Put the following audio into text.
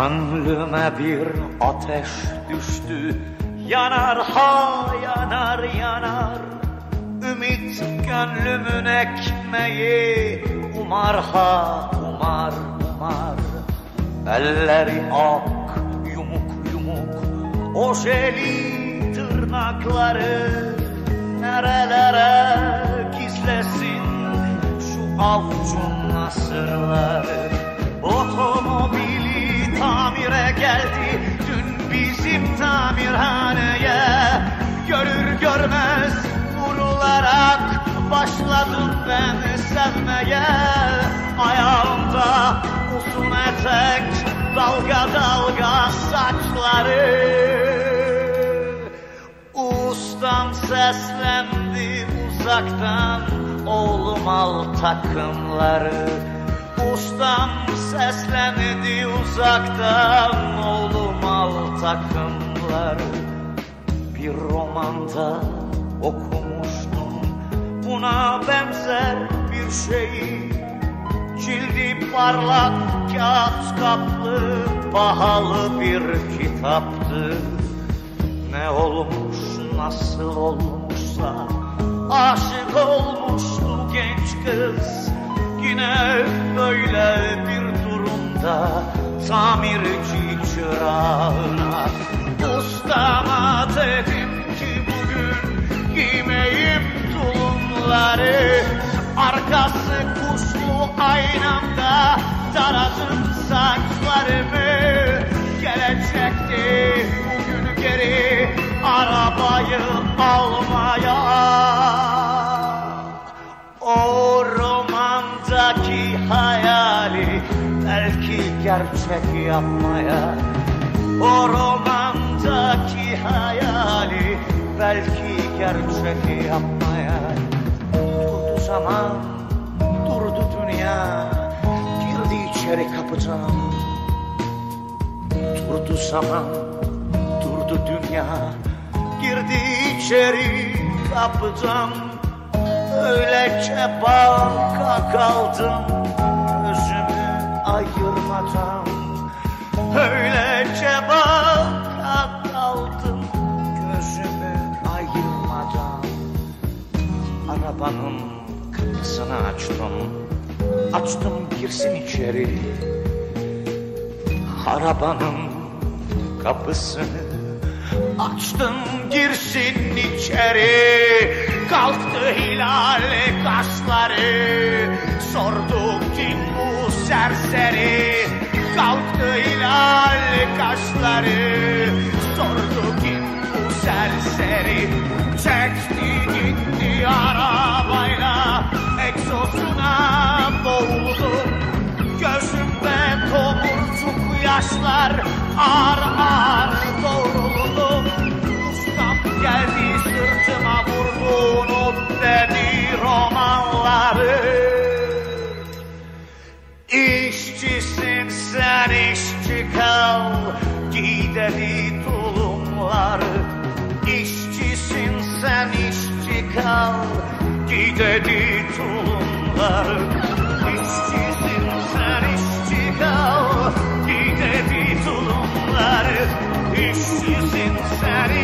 Gönlüme bir ateş düştü. Yanar ha yanar yanar. Ümit gönlümün ekmeği. Umar ha umar umar. Elleri ak yumuk yumuk. Ojeli tırnakları Nerelere gizlesin Şu avucun nasırları Otomobili Başladım ben sevmeye Ayağımda uzun etek Dalga dalga saçları. Ustam seslendi uzaktan Oğlum al takımları. Ustam seslendi uzaktan Oğlum al takımları. Bir romanda okumuştum Buna benzer bir şeyi Cildi parlak kağıt kaplı Pahalı bir kitaptı. Ne olmuş nasıl olmuşsa Aşık olmuştu genç kız. Yine böyle bir durumda Tamirci çırağına aynamda Taradım saçlarımı Gelecekti bugün geri Arabayı almaya. O romandaki hayali belki gerçek yapmaya. O romandaki hayali belki gerçek yapmaya. Durdu zaman, İçeri kapıdan Durdu zaman, durdu dünya. Girdi içeri kapıdan Öylece baka kaldım. Gözümü ayırmadan. Öylece baka kaldım. Gözümü ayırmadan. Arabanın kapısını açtım Açtım girsin içeri. Arabanın kapısını Açtım girsin içeri. Kalktı hilal kaşları Sordu kim bu serseri. Kalktı hilal kaşları Sordu kim bu serseri. Çekti gitti arabayla Egzozuna yaşlar Ağır ağır doğruldu. Ustam geldi sırtıma vurdu Unut dedi romanları. İşçisin sen işçi kal Giy tulumları. İşçisin sen işçi kal Giy tulumları. İşçisin kal